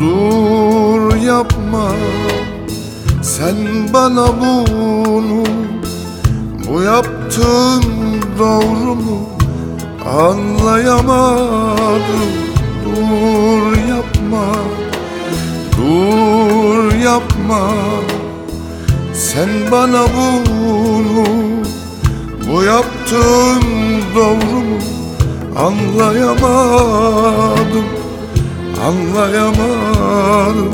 Dur yapma. Sen bana bunu Bu yaptığın doğru mu? Anlayamadım. Dur yapma dur yapma. Sen bana bunu Anlayamadım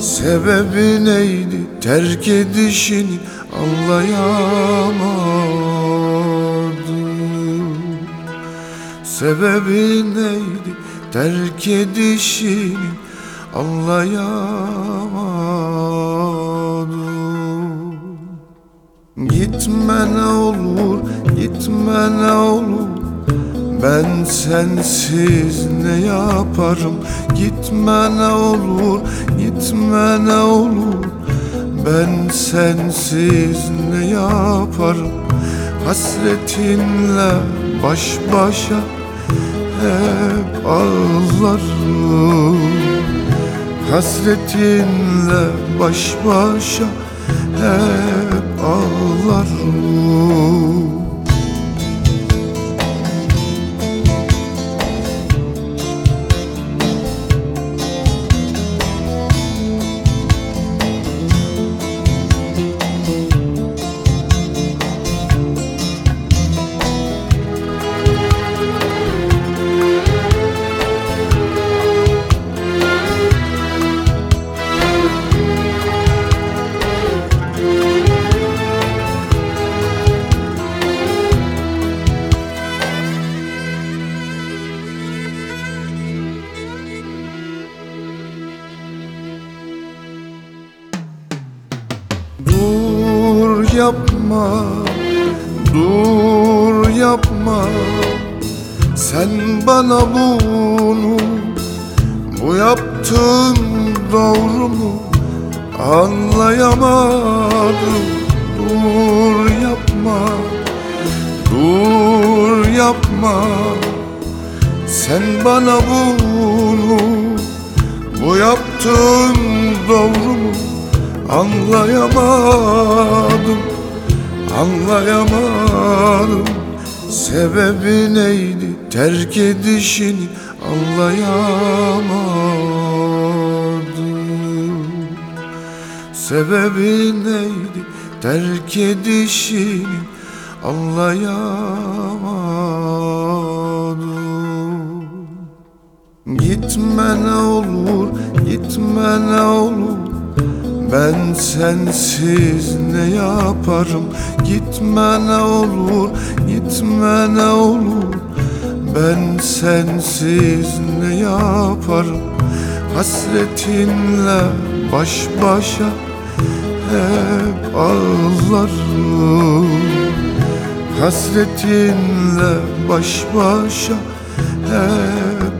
Sebebi neydi? Terk edişini anlayamadım. Sebebi neydi? Terk edişini anlayamadım ben sensiz ne yaparım? Gitme ne olur, gitme ne olur. Ben sensiz ne yaparım? Hasretinle baş başa hep ağlarım. Hasretinle baş başa yapma, dur yapma. Sen bana bunu, bu yaptığın doğru mu? Anlayamadım. Dur yapma, dur yapma. Sen bana bunu, bu yaptığın doğru mu? Anlayamadım, anlayamadım. Sebebi neydi? Terk edişini anlayamadım. Sebebi neydi? Terk edişini anlayamadım. Gitme ne olur, gitme ne olur ben sensiz ne yaparım? Gitme ne olur, gitme ne olur. Ben sensiz ne yaparım? Hasretinle baş başa hep ağlarım. Hasretinle baş başa hep